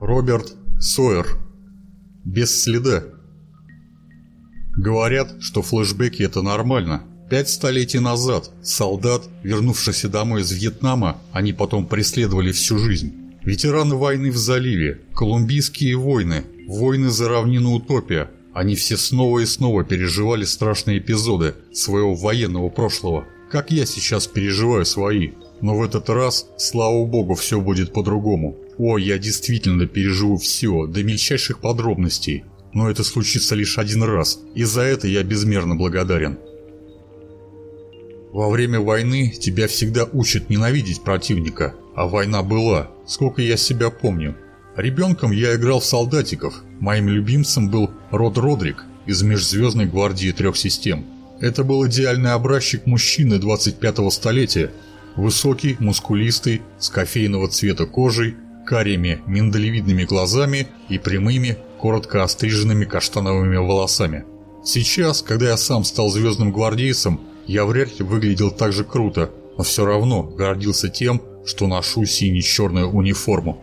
Роберт Сойер. Без следа. Говорят, что флешбеки это нормально. Пять столетий назад солдат, вернувшихся домой из Вьетнама, они потом преследовали всю жизнь. Ветераны войны в заливе, колумбийские войны, войны за равнину Утопия. Они все снова и снова переживали страшные эпизоды своего военного прошлого, как я сейчас переживаю свои. Но в этот раз, слава богу, все будет по-другому. О, я действительно переживу все, до мельчайших подробностей. Но это случится лишь один раз, и за это я безмерно благодарен. Во время войны тебя всегда учат ненавидеть противника, а война была, сколько я себя помню. Ребенком я играл в солдатиков, моим любимцем был Род Родрик из Межзвездной гвардии трех систем. Это был идеальный образчик мужчины 25-го столетия, Высокий, мускулистый, с кофейного цвета кожей, карими миндалевидными глазами и прямыми, коротко остриженными каштановыми волосами. Сейчас, когда я сам стал звездным гвардейцем, я вряд ли выглядел так же круто, но все равно гордился тем, что ношу сине-черную униформу.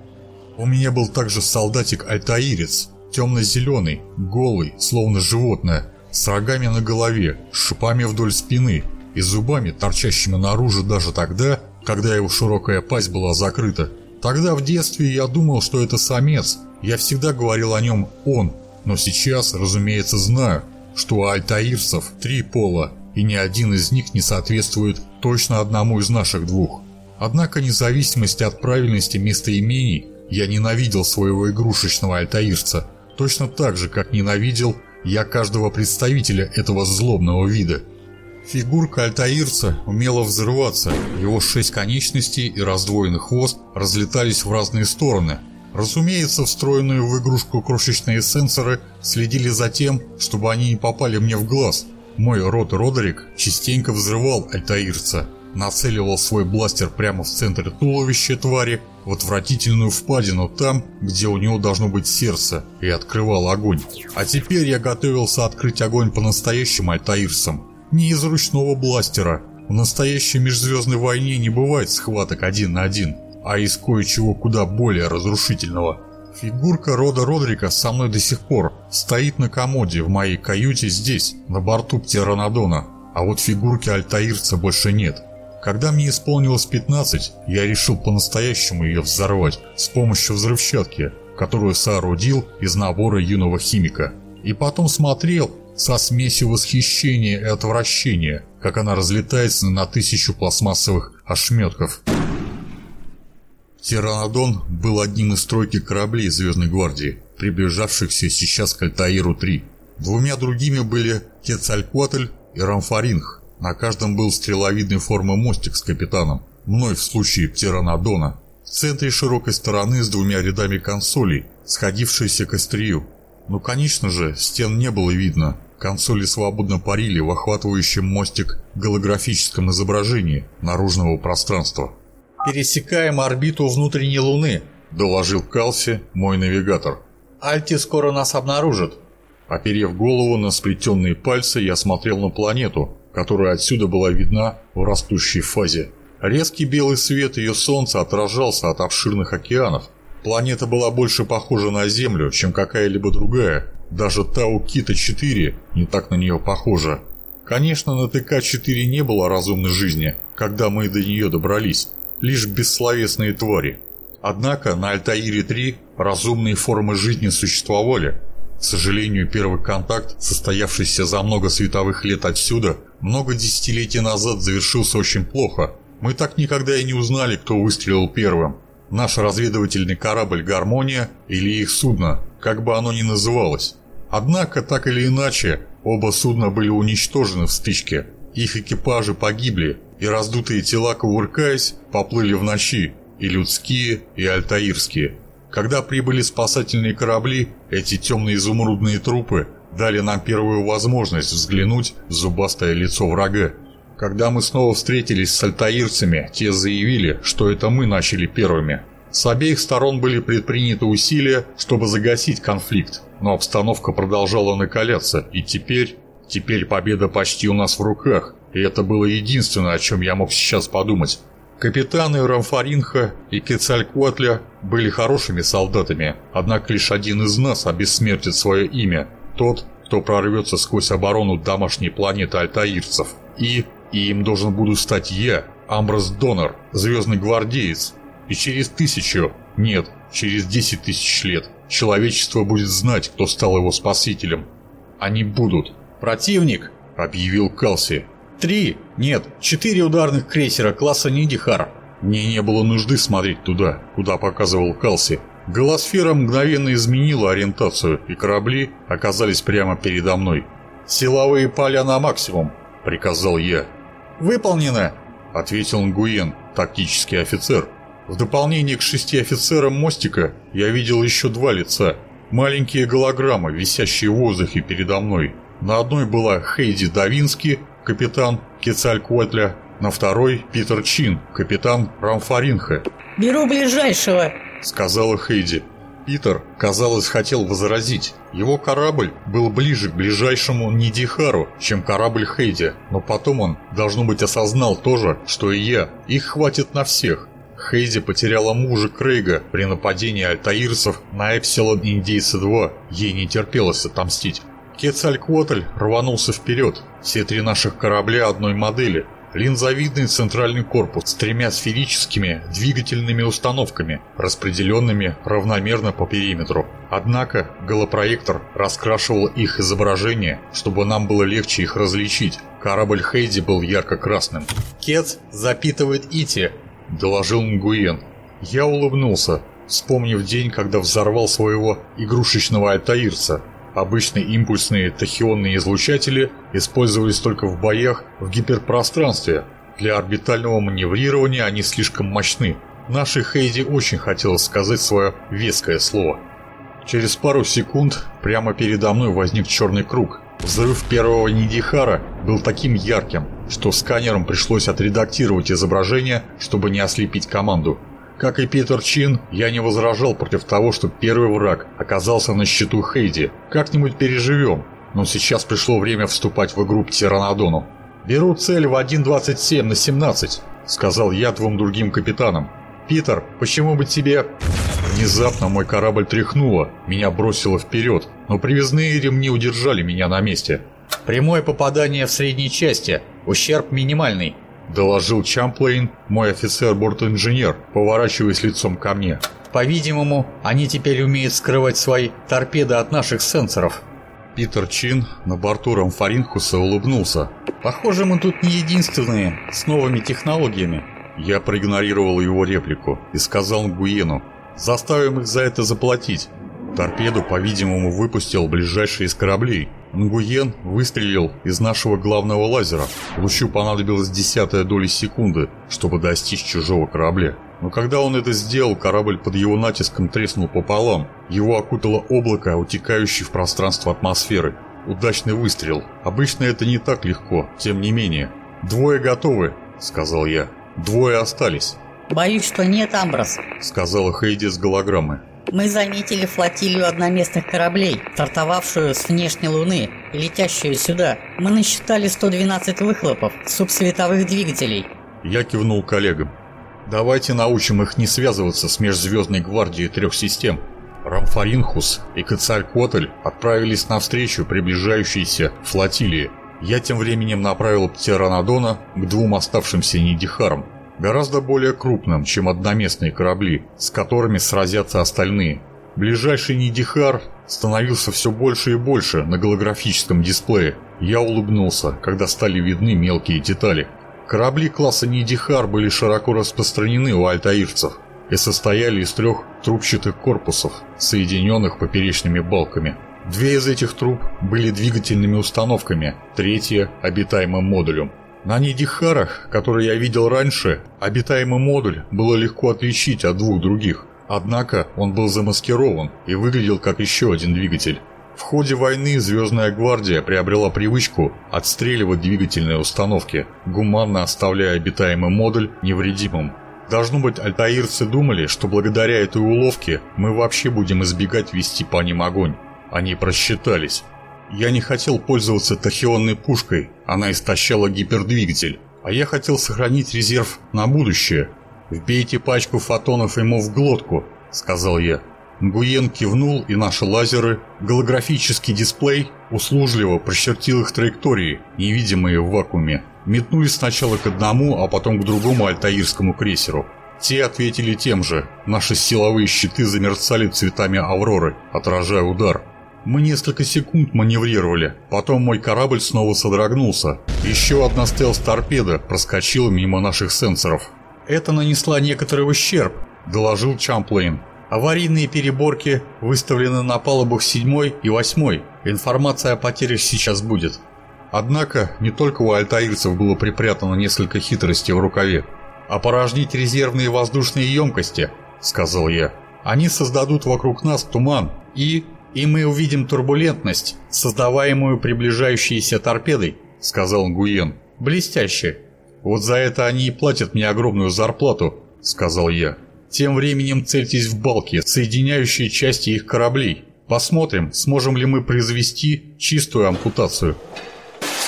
У меня был также солдатик-альтаирец, темно-зеленый, голый, словно животное, с рогами на голове, шипами вдоль спины и зубами, торчащими наружу даже тогда, когда его широкая пасть была закрыта. Тогда в детстве я думал, что это самец. Я всегда говорил о нем «он», но сейчас, разумеется, знаю, что у альтаирцев три пола, и ни один из них не соответствует точно одному из наших двух. Однако, независимости от правильности местоимений, я ненавидел своего игрушечного альтаирца, точно так же, как ненавидел я каждого представителя этого злобного вида – Фигурка альтаирца умела взрываться, его шесть конечностей и раздвоенный хвост разлетались в разные стороны. Разумеется, встроенные в игрушку крошечные сенсоры следили за тем, чтобы они не попали мне в глаз. Мой рот Родерик частенько взрывал альтаирца, нацеливал свой бластер прямо в центр туловища твари, в отвратительную впадину там, где у него должно быть сердце, и открывал огонь. А теперь я готовился открыть огонь по настоящим альтаирцам не из ручного бластера. В настоящей межзвездной войне не бывает схваток один на один, а из кое-чего куда более разрушительного. Фигурка рода Родрика со мной до сих пор стоит на комоде в моей каюте здесь, на борту Птеранодона, а вот фигурки альтаирца больше нет. Когда мне исполнилось 15, я решил по-настоящему ее взорвать с помощью взрывчатки, которую соорудил из набора юного химика. И потом смотрел, со смесью восхищения и отвращения, как она разлетается на тысячу пластмассовых ошметков. Тиранодон был одним из тройки кораблей Звездной Гвардии, приближавшихся сейчас к Альтаиру-3. Двумя другими были Кецалькуатль и Рамфаринг. На каждом был стреловидной формы мостик с капитаном, мной в случае Тиранодона. В центре широкой стороны с двумя рядами консолей, сходившиеся к острию, ну, конечно же, стен не было видно. Консоли свободно парили в охватывающем мостик голографическом изображении наружного пространства. «Пересекаем орбиту внутренней Луны», – доложил Калси, мой навигатор. «Альти скоро нас обнаружит». Оперев голову на сплетенные пальцы, я смотрел на планету, которая отсюда была видна в растущей фазе. Резкий белый свет ее солнца отражался от обширных океанов, Планета была больше похожа на Землю, чем какая-либо другая. Даже Тау Кита-4 не так на нее похожа. Конечно, на ТК-4 не было разумной жизни, когда мы до нее добрались. Лишь бессловесные твари. Однако на Альтаире-3 разумные формы жизни существовали. К сожалению, первый контакт, состоявшийся за много световых лет отсюда, много десятилетий назад завершился очень плохо. Мы так никогда и не узнали, кто выстрелил первым наш разведывательный корабль «Гармония» или их судно, как бы оно ни называлось. Однако, так или иначе, оба судна были уничтожены в стычке. Их экипажи погибли, и раздутые тела, кувыркаясь, поплыли в ночи, и людские, и альтаирские. Когда прибыли спасательные корабли, эти темные изумрудные трупы дали нам первую возможность взглянуть в зубастое лицо врага. Когда мы снова встретились с альтаирцами, те заявили, что это мы начали первыми. С обеих сторон были предприняты усилия, чтобы загасить конфликт, но обстановка продолжала накаляться, и теперь... Теперь победа почти у нас в руках, и это было единственное, о чем я мог сейчас подумать. Капитаны Рамфаринха и Кецалькуатля были хорошими солдатами, однако лишь один из нас обессмертит свое имя, тот, кто прорвется сквозь оборону домашней планеты альтаирцев. И, и им должен буду стать я, Амброс Донор, звездный гвардеец. И через тысячу, нет, через десять тысяч лет, человечество будет знать, кто стал его спасителем. Они будут. «Противник!» – объявил Калси. Три, нет, четыре ударных крейсера класса Нидихар. Мне не было нужды смотреть туда, куда показывал Калси. Голосфера мгновенно изменила ориентацию, и корабли оказались прямо передо мной. «Силовые поля на максимум», — приказал я. «Выполнено», — ответил Нгуен, тактический офицер. В дополнение к шести офицерам мостика я видел еще два лица. Маленькие голограммы, висящие в воздухе передо мной. На одной была Хейди Давински, капитан Кецалькуатля, на второй Питер Чин, капитан Рамфаринха. «Беру ближайшего», — сказала Хейди. Питер, казалось, хотел возразить. Его корабль был ближе к ближайшему Нидихару, чем корабль Хейди, но потом он, должно быть, осознал то же, что и я. Их хватит на всех. Хейди потеряла мужа Крейга при нападении альтаирцев на Эпсилон Индейца-2. Ей не терпелось отомстить. Кецалькотль рванулся вперед. Все три наших корабля одной модели. Линзовидный центральный корпус с тремя сферическими двигательными установками, распределенными равномерно по периметру. Однако голопроектор раскрашивал их изображение, чтобы нам было легче их различить. Корабль Хейди был ярко-красным. «Кец запитывает Ити», — доложил Нгуен. Я улыбнулся, вспомнив день, когда взорвал своего игрушечного альтаирца. Обычные импульсные тахионные излучатели использовались только в боях в гиперпространстве. Для орбитального маневрирования они слишком мощны. Нашей Хейди очень хотелось сказать свое веское слово. Через пару секунд прямо передо мной возник черный круг. Взрыв первого Нидихара был таким ярким, что сканерам пришлось отредактировать изображение, чтобы не ослепить команду. Как и Питер Чин, я не возражал против того, что первый враг оказался на счету Хейди. Как-нибудь переживем. Но сейчас пришло время вступать в игру к Тиранодону. «Беру цель в 1.27 на 17», — сказал я двум другим капитанам. «Питер, почему бы тебе...» Внезапно мой корабль тряхнуло, меня бросило вперед, но привязные ремни удержали меня на месте. «Прямое попадание в средней части, ущерб минимальный», – доложил Чамплейн, мой офицер-борт-инженер, поворачиваясь лицом ко мне. «По-видимому, они теперь умеют скрывать свои торпеды от наших сенсоров». Питер Чин на борту Рамфаринхуса улыбнулся. «Похоже, мы тут не единственные, с новыми технологиями». Я проигнорировал его реплику и сказал Гуену, «Заставим их за это заплатить». Торпеду, по-видимому, выпустил ближайший из кораблей, Нгуен выстрелил из нашего главного лазера. Лучу понадобилась десятая доля секунды, чтобы достичь чужого корабля. Но когда он это сделал, корабль под его натиском треснул пополам. Его окутало облако, утекающее в пространство атмосферы. Удачный выстрел. Обычно это не так легко, тем не менее. «Двое готовы», — сказал я. «Двое остались». «Боюсь, что нет, Амброс», — сказала Хейди с голограммы. Мы заметили флотилию одноместных кораблей, стартовавшую с внешней Луны и летящую сюда. Мы насчитали 112 выхлопов субсветовых двигателей. Я кивнул коллегам. Давайте научим их не связываться с межзвездной гвардией трех систем. Рамфаринхус и Кацалькотль отправились навстречу приближающейся флотилии. Я тем временем направил Птеранодона к двум оставшимся Нидихарам гораздо более крупным, чем одноместные корабли, с которыми сразятся остальные. Ближайший Нидихар становился все больше и больше на голографическом дисплее. Я улыбнулся, когда стали видны мелкие детали. Корабли класса Нидихар были широко распространены у альтаирцев и состояли из трех трубчатых корпусов, соединенных поперечными балками. Две из этих труб были двигательными установками, третья – обитаемым модулем – на Нидихарах, которые я видел раньше, обитаемый модуль было легко отличить от двух других. Однако он был замаскирован и выглядел как еще один двигатель. В ходе войны Звездная Гвардия приобрела привычку отстреливать двигательные установки, гуманно оставляя обитаемый модуль невредимым. Должно быть, альтаирцы думали, что благодаря этой уловке мы вообще будем избегать вести по ним огонь. Они просчитались. Я не хотел пользоваться тахионной пушкой, она истощала гипердвигатель. А я хотел сохранить резерв на будущее. Вбейте пачку фотонов ему в глотку, сказал я. Нгуен кивнул, и наши лазеры, голографический дисплей, услужливо прочертил их траектории, невидимые в вакууме. Метнулись сначала к одному, а потом к другому альтаирскому крейсеру. Те ответили тем же. Наши силовые щиты замерцали цветами авроры, отражая удар. Мы несколько секунд маневрировали, потом мой корабль снова содрогнулся. Еще одна стелс-торпеда проскочила мимо наших сенсоров. «Это нанесла некоторый ущерб», – доложил Чамплейн. «Аварийные переборки выставлены на палубах 7 и 8. Информация о потерях сейчас будет». Однако не только у альтаирцев было припрятано несколько хитростей в рукаве. «Опорожнить резервные воздушные емкости», – сказал я. «Они создадут вокруг нас туман и «И мы увидим турбулентность, создаваемую приближающейся торпедой», — сказал Гуен. «Блестяще. Вот за это они и платят мне огромную зарплату», — сказал я. «Тем временем цельтесь в балки, соединяющие части их кораблей. Посмотрим, сможем ли мы произвести чистую ампутацию».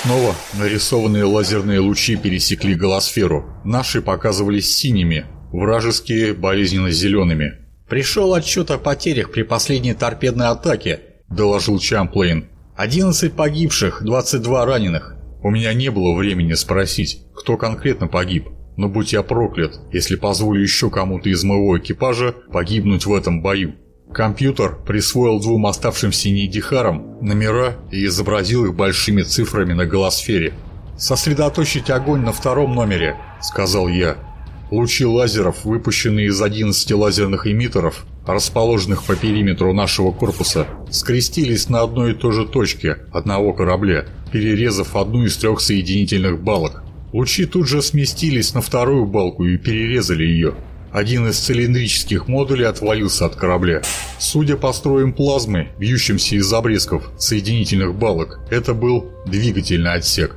Снова нарисованные лазерные лучи пересекли голосферу. Наши показывались синими, вражеские болезненно зелеными. «Пришел отчет о потерях при последней торпедной атаке», – доложил Чамплейн. «11 погибших, 22 раненых». У меня не было времени спросить, кто конкретно погиб. Но будь я проклят, если позволю еще кому-то из моего экипажа погибнуть в этом бою. Компьютер присвоил двум оставшимся нейдихарам номера и изобразил их большими цифрами на голосфере. «Сосредоточить огонь на втором номере», — сказал я. Лучи лазеров, выпущенные из 11 лазерных эмиттеров, расположенных по периметру нашего корпуса, скрестились на одной и той же точке одного корабля, перерезав одну из трех соединительных балок. Лучи тут же сместились на вторую балку и перерезали ее. Один из цилиндрических модулей отвалился от корабля. Судя по строям плазмы, бьющимся из обрезков соединительных балок, это был двигательный отсек.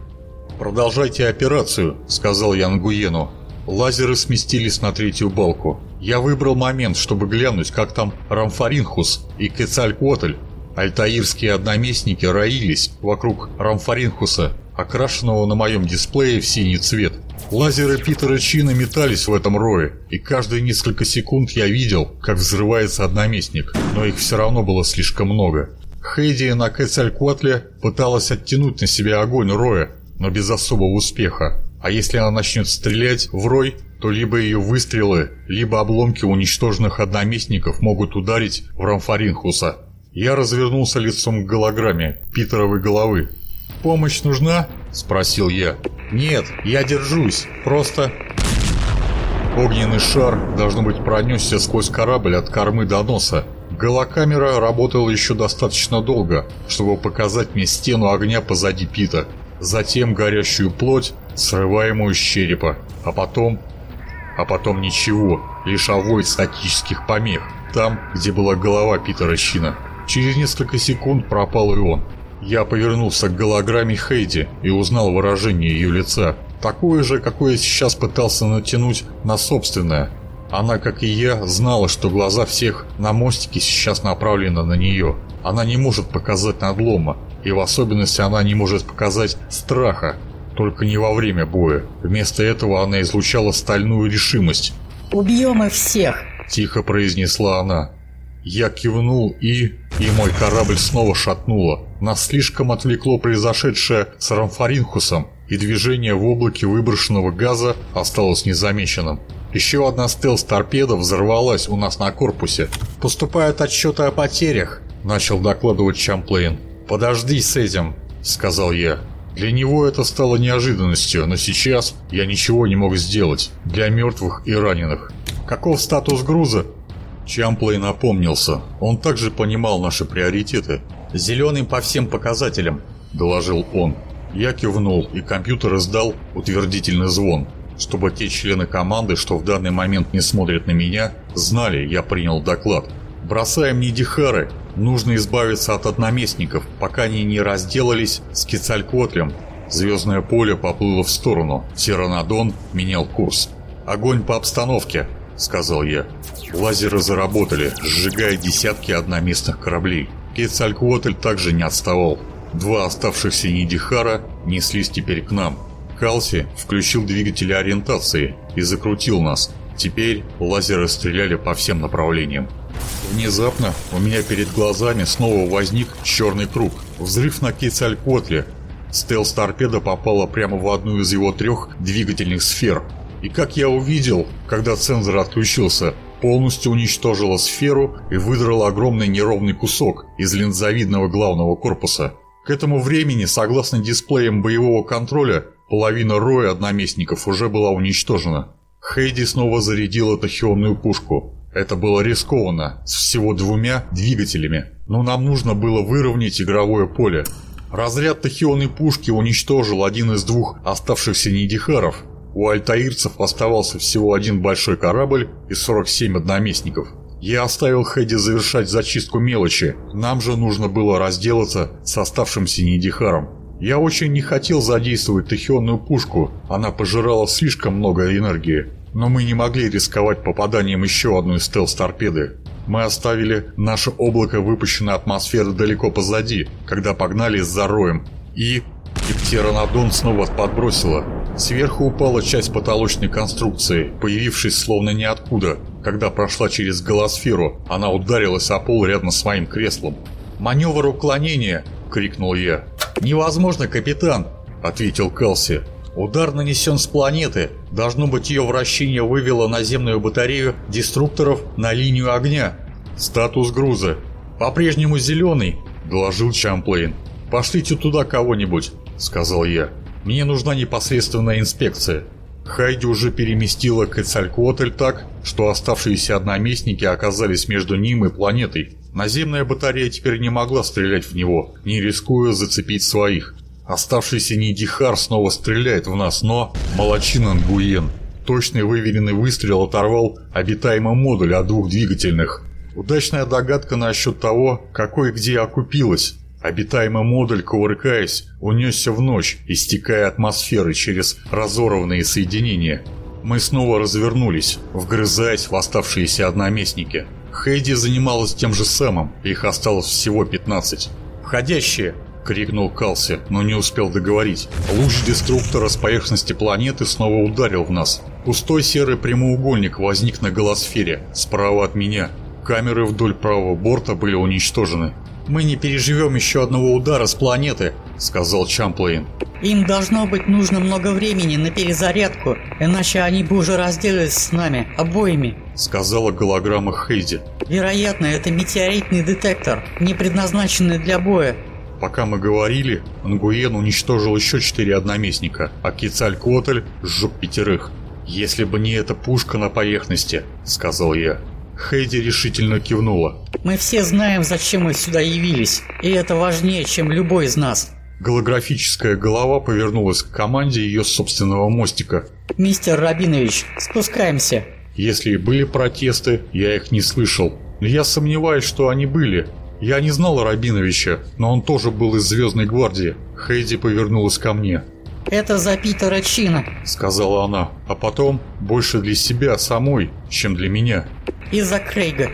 «Продолжайте операцию», — сказал я Нгуену. Лазеры сместились на третью балку. Я выбрал момент, чтобы глянуть, как там Рамфаринхус и Кецалькотль. Альтаирские одноместники роились вокруг Рамфаринхуса, окрашенного на моем дисплее в синий цвет. Лазеры Питера Чина метались в этом рое, и каждые несколько секунд я видел, как взрывается одноместник, но их все равно было слишком много. Хейди на Кецалькотле пыталась оттянуть на себя огонь роя, но без особого успеха. А если она начнет стрелять в рой, то либо ее выстрелы, либо обломки уничтоженных одноместников могут ударить в Рамфаринхуса. Я развернулся лицом к голограмме Питеровой головы. «Помощь нужна?» – спросил я. «Нет, я держусь. Просто...» Огненный шар, должно быть, пронесся сквозь корабль от кормы до носа. Голокамера работала еще достаточно долго, чтобы показать мне стену огня позади Пита. Затем горящую плоть, срываемую с черепа, а потом... А потом ничего, лишь овой статических помех, там, где была голова Питера Щина. Через несколько секунд пропал и он. Я повернулся к голограмме Хейди и узнал выражение ее лица. Такое же, какое сейчас пытался натянуть на собственное. Она, как и я, знала, что глаза всех на мостике сейчас направлены на нее. Она не может показать надлома, и в особенности она не может показать страха, только не во время боя. Вместо этого она излучала стальную решимость. «Убьем их всех!» – тихо произнесла она. Я кивнул и... И мой корабль снова шатнуло. Нас слишком отвлекло произошедшее с Рамфаринхусом, и движение в облаке выброшенного газа осталось незамеченным. Еще одна стелс-торпеда взорвалась у нас на корпусе. «Поступают отчеты о потерях», – начал докладывать Чамплейн. «Подожди с этим», – сказал я. Для него это стало неожиданностью, но сейчас я ничего не мог сделать для мертвых и раненых. Каков статус груза? Чамплей напомнился. Он также понимал наши приоритеты. «Зеленый по всем показателям», – доложил он. Я кивнул, и компьютер издал утвердительный звон. Чтобы те члены команды, что в данный момент не смотрят на меня, знали, я принял доклад. «Бросаем Нидихары Нужно избавиться от одноместников, пока они не разделались с Кецалькотлем. Звездное поле поплыло в сторону. Тиранодон менял курс. «Огонь по обстановке», — сказал я. Лазеры заработали, сжигая десятки одноместных кораблей. Кецалькотль также не отставал. Два оставшихся Нидихара неслись теперь к нам. Калси включил двигатели ориентации и закрутил нас. Теперь лазеры стреляли по всем направлениям. Внезапно у меня перед глазами снова возник черный круг. Взрыв на Кейцалькотле. Стелс-торпеда попала прямо в одну из его трех двигательных сфер. И как я увидел, когда цензор отключился, полностью уничтожила сферу и выдрала огромный неровный кусок из линзовидного главного корпуса. К этому времени, согласно дисплеям боевого контроля, половина роя одноместников уже была уничтожена. Хейди снова зарядила тахионную пушку. Это было рискованно, с всего двумя двигателями, но нам нужно было выровнять игровое поле. Разряд тахионной пушки уничтожил один из двух оставшихся нидихаров. У альтаирцев оставался всего один большой корабль и 47 одноместников. Я оставил Хэдди завершать зачистку мелочи, нам же нужно было разделаться с оставшимся нидихаром. Я очень не хотел задействовать тахионную пушку, она пожирала слишком много энергии. Но мы не могли рисковать попаданием еще одной стелс-торпеды. Мы оставили наше облако выпущенной атмосферы далеко позади, когда погнали за роем. И... И птеранодон снова подбросило. Сверху упала часть потолочной конструкции, появившись словно ниоткуда. Когда прошла через голосферу, она ударилась о пол рядом с моим креслом. «Маневр уклонения!» — крикнул я. «Невозможно, капитан!» — ответил Келси. Удар нанесен с планеты. Должно быть, ее вращение вывело наземную батарею деструкторов на линию огня. Статус груза. По-прежнему зеленый, доложил Чамплейн. Пошлите туда кого-нибудь, сказал я. Мне нужна непосредственная инспекция. Хайди уже переместила Кецалькуотль так, что оставшиеся одноместники оказались между ним и планетой. Наземная батарея теперь не могла стрелять в него, не рискуя зацепить своих. Оставшийся Нидихар снова стреляет в нас, но... Молодчина Нгуен. Точный выверенный выстрел оторвал обитаемый модуль от двух двигательных. Удачная догадка насчет того, какой где окупилась. Обитаемый модуль, кувыркаясь, унесся в ночь, истекая атмосферы через разорванные соединения. Мы снова развернулись, вгрызаясь в оставшиеся одноместники. Хейди занималась тем же самым, их осталось всего 15. «Входящие!» — крикнул Калси, но не успел договорить. Луч деструктора с поверхности планеты снова ударил в нас. Пустой серый прямоугольник возник на голосфере, справа от меня. Камеры вдоль правого борта были уничтожены. «Мы не переживем еще одного удара с планеты», — сказал Чамплейн. «Им должно быть нужно много времени на перезарядку, иначе они бы уже разделались с нами, обоими», — сказала голограмма Хейди. «Вероятно, это метеоритный детектор, не предназначенный для боя. Пока мы говорили, Ангуен уничтожил еще четыре одноместника, а Кицалькотль сжег пятерых. «Если бы не эта пушка на поверхности», — сказал я. Хейди решительно кивнула. «Мы все знаем, зачем мы сюда явились, и это важнее, чем любой из нас». Голографическая голова повернулась к команде ее собственного мостика. «Мистер Рабинович, спускаемся». Если и были протесты, я их не слышал. Но я сомневаюсь, что они были. Я не знал Рабиновича, но он тоже был из Звездной гвардии. Хейди повернулась ко мне. «Это за Питера Чина», — сказала она, а потом больше для себя самой, чем для меня. «И за Крейга».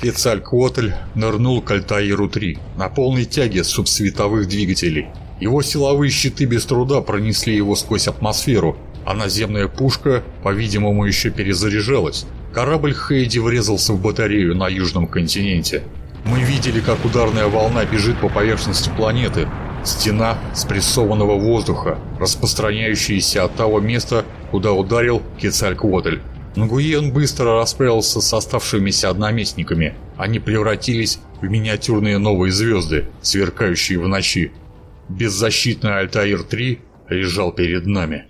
Кецалькотль нырнул к Альтаиру-3 на полной тяге субсветовых двигателей. Его силовые щиты без труда пронесли его сквозь атмосферу, а наземная пушка, по-видимому, еще перезаряжалась. Корабль Хейди врезался в батарею на южном континенте. Мы видели, как ударная волна бежит по поверхности планеты. Стена спрессованного воздуха, распространяющаяся от того места, куда ударил Кецалькотль. Нгуен быстро расправился с оставшимися одноместниками. Они превратились в миниатюрные новые звезды, сверкающие в ночи. Беззащитный Альтаир-3 лежал перед нами.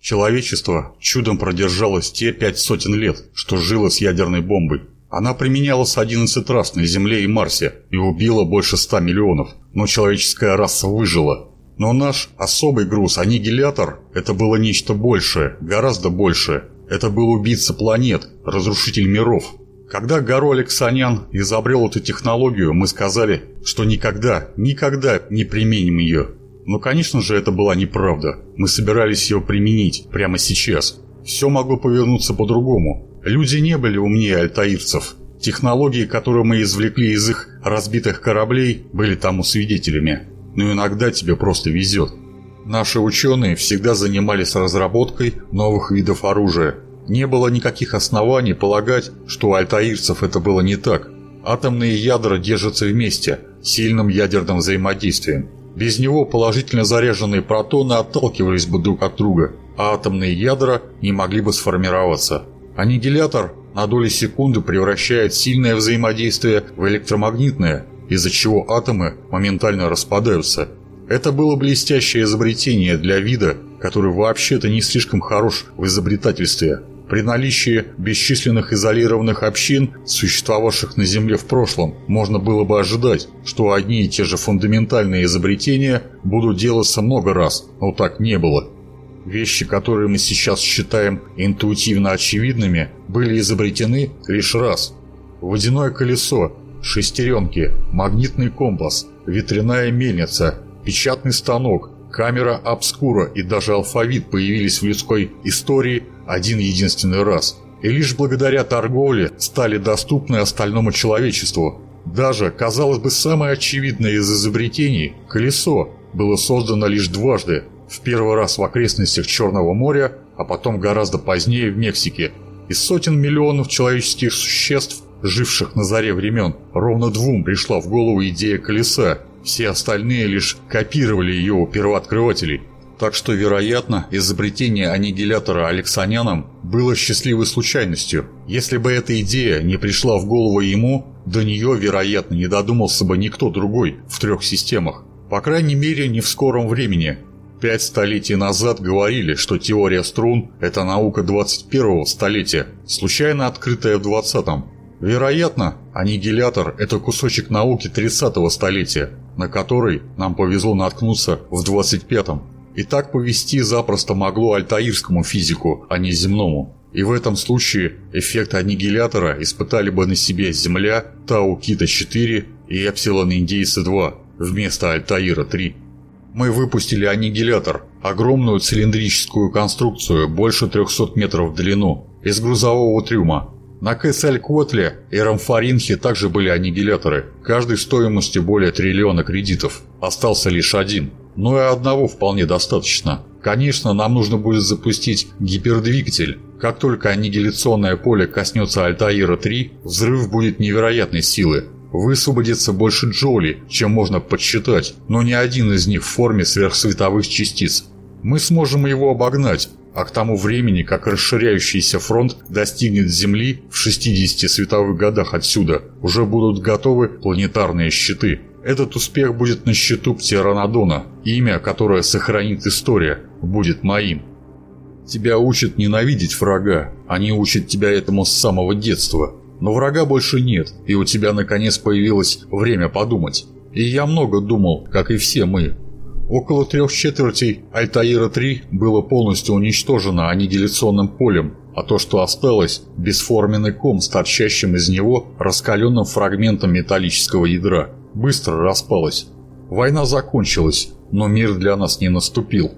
Человечество чудом продержалось те пять сотен лет, что жило с ядерной бомбой. Она применялась 11 раз на Земле и Марсе и убила больше 100 миллионов, но человеческая раса выжила. Но наш особый груз, аннигилятор, это было нечто большее, гораздо большее. Это был убийца планет, разрушитель миров. Когда Гаро Алексанян изобрел эту технологию, мы сказали, что никогда, никогда не применим ее. Но, конечно же, это была неправда. Мы собирались ее применить прямо сейчас. Все могло повернуться по-другому. Люди не были умнее альтаирцев. Технологии, которые мы извлекли из их разбитых кораблей, были тому свидетелями. Но иногда тебе просто везет. Наши ученые всегда занимались разработкой новых видов оружия. Не было никаких оснований полагать, что у альтаирцев это было не так. Атомные ядра держатся вместе, сильным ядерным взаимодействием. Без него положительно заряженные протоны отталкивались бы друг от друга, а атомные ядра не могли бы сформироваться. Аннигилятор на доли секунды превращает сильное взаимодействие в электромагнитное, из-за чего атомы моментально распадаются. Это было блестящее изобретение для вида, который вообще-то не слишком хорош в изобретательстве. При наличии бесчисленных изолированных общин, существовавших на Земле в прошлом, можно было бы ожидать, что одни и те же фундаментальные изобретения будут делаться много раз, но так не было. Вещи, которые мы сейчас считаем интуитивно очевидными, были изобретены лишь раз. Водяное колесо, шестеренки, магнитный компас, ветряная мельница, печатный станок, камера обскура и даже алфавит появились в людской истории один единственный раз. И лишь благодаря торговле стали доступны остальному человечеству. Даже, казалось бы, самое очевидное из изобретений – колесо – было создано лишь дважды. В первый раз в окрестностях Черного моря, а потом гораздо позднее в Мексике. Из сотен миллионов человеческих существ, живших на заре времен, ровно двум пришла в голову идея колеса, все остальные лишь копировали ее у первооткрывателей. Так что, вероятно, изобретение аннигилятора Алексаняном было счастливой случайностью. Если бы эта идея не пришла в голову ему, до нее, вероятно, не додумался бы никто другой в трех системах. По крайней мере, не в скором времени. Пять столетий назад говорили, что теория струн – это наука 21-го столетия, случайно открытая в 20-м. Вероятно, аннигилятор – это кусочек науки 30-го столетия, на который нам повезло наткнуться в 25-м. И так повести запросто могло альтаирскому физику, а не земному. И в этом случае эффект аннигилятора испытали бы на себе Земля, Тау Кита-4 и Эпсилон Индейца-2 вместо Альтаира-3. Мы выпустили аннигилятор, огромную цилиндрическую конструкцию больше 300 метров в длину, из грузового трюма. На Кэсалькотле и Рамфаринхе также были аннигиляторы, каждый стоимостью более триллиона кредитов. Остался лишь один – но и одного вполне достаточно. Конечно, нам нужно будет запустить гипердвигатель. Как только аннигиляционное поле коснется Альтаира-3, взрыв будет невероятной силы. Высвободится больше джоули, чем можно подсчитать, но ни один из них в форме сверхсветовых частиц. Мы сможем его обогнать, а к тому времени, как расширяющийся фронт достигнет Земли в 60 световых годах отсюда, уже будут готовы планетарные щиты. Этот успех будет на счету Птеранодона. Имя, которое сохранит история, будет моим. Тебя учат ненавидеть врага. Они учат тебя этому с самого детства. Но врага больше нет, и у тебя наконец появилось время подумать. И я много думал, как и все мы. Около трех четвертей Альтаира-3 было полностью уничтожено аннигиляционным полем, а то, что осталось, бесформенный ком с торчащим из него раскаленным фрагментом металлического ядра быстро распалась. Война закончилась, но мир для нас не наступил.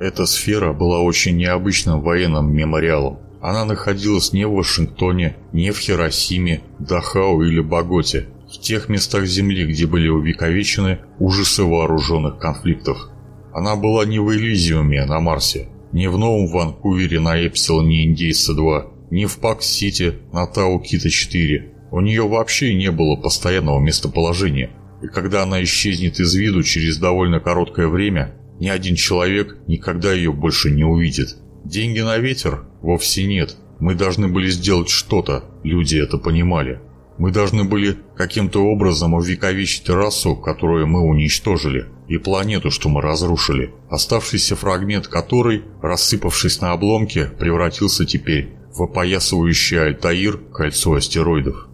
Эта сфера была очень необычным военным мемориалом. Она находилась не в Вашингтоне, не в Хиросиме, Дахау или Боготе, в тех местах Земли, где были увековечены ужасы вооруженных конфликтов. Она была не в Элизиуме на Марсе, не в Новом Ванкувере на Эпсилоне Индейца-2, не в Пак-Сити на Тау-Кита-4, у нее вообще не было постоянного местоположения, и когда она исчезнет из виду через довольно короткое время, ни один человек никогда ее больше не увидит. Деньги на ветер? Вовсе нет. Мы должны были сделать что-то, люди это понимали. Мы должны были каким-то образом увековечить расу, которую мы уничтожили, и планету, что мы разрушили, оставшийся фрагмент которой, рассыпавшись на обломки, превратился теперь в опоясывающий Альтаир кольцо астероидов.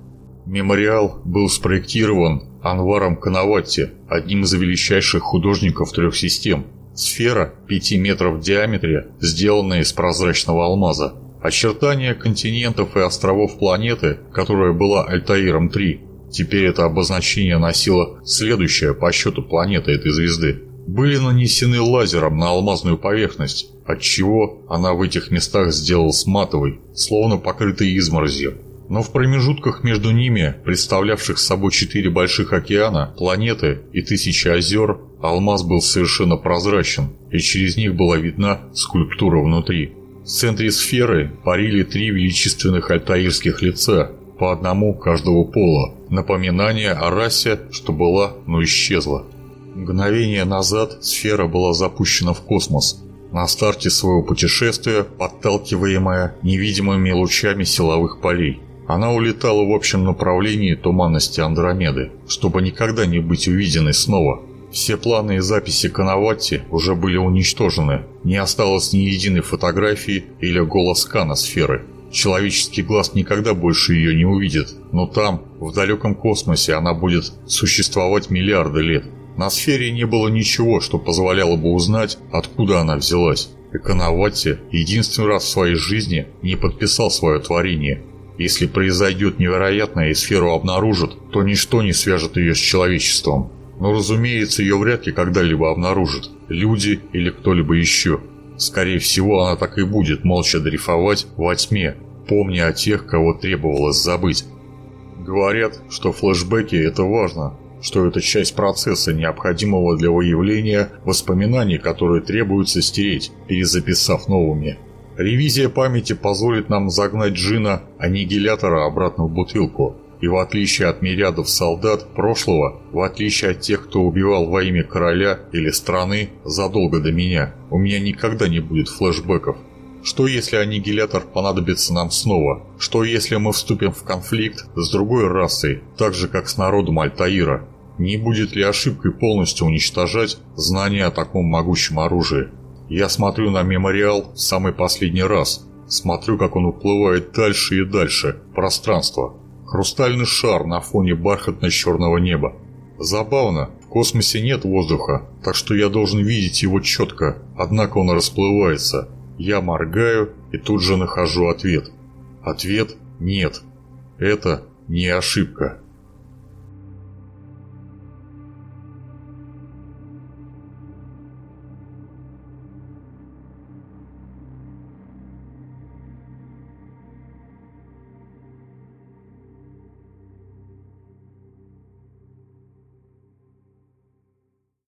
Мемориал был спроектирован Анваром Канаватти, одним из величайших художников трех систем. Сфера 5 метров в диаметре, сделанная из прозрачного алмаза. Очертания континентов и островов планеты, которая была Альтаиром-3, теперь это обозначение носила следующая по счету планета этой звезды, были нанесены лазером на алмазную поверхность, отчего она в этих местах сделалась матовой, словно покрытой изморозью. Но в промежутках между ними, представлявших собой четыре больших океана, планеты и тысячи озер, алмаз был совершенно прозрачен, и через них была видна скульптура внутри. В центре сферы парили три величественных альтаирских лица, по одному каждого пола, напоминание о расе, что была, но исчезла. Мгновение назад сфера была запущена в космос, на старте своего путешествия, подталкиваемая невидимыми лучами силовых полей. Она улетала в общем направлении туманности Андромеды, чтобы никогда не быть увиденной снова. Все планы и записи Канаватти уже были уничтожены, не осталось ни единой фотографии или голоскана сферы. Человеческий глаз никогда больше ее не увидит, но там, в далеком космосе, она будет существовать миллиарды лет. На сфере не было ничего, что позволяло бы узнать, откуда она взялась. И Канаватти единственный раз в своей жизни не подписал свое творение, если произойдет невероятное и сферу обнаружат, то ничто не свяжет ее с человечеством. Но, разумеется, ее вряд ли когда-либо обнаружат. Люди или кто-либо еще. Скорее всего, она так и будет молча дрейфовать во тьме, помня о тех, кого требовалось забыть. Говорят, что флешбеки – это важно, что это часть процесса, необходимого для выявления воспоминаний, которые требуется стереть, перезаписав новыми. Ревизия памяти позволит нам загнать джина аннигилятора обратно в бутылку. И в отличие от мириадов солдат прошлого, в отличие от тех, кто убивал во имя короля или страны задолго до меня, у меня никогда не будет флешбеков. Что если аннигилятор понадобится нам снова? Что если мы вступим в конфликт с другой расой, так же как с народом Альтаира? Не будет ли ошибкой полностью уничтожать знания о таком могучем оружии? Я смотрю на мемориал в самый последний раз. Смотрю, как он уплывает дальше и дальше. Пространство. Хрустальный шар на фоне бархатно-черного неба. Забавно, в космосе нет воздуха, так что я должен видеть его четко, однако он расплывается. Я моргаю и тут же нахожу ответ. Ответ – нет. Это не ошибка.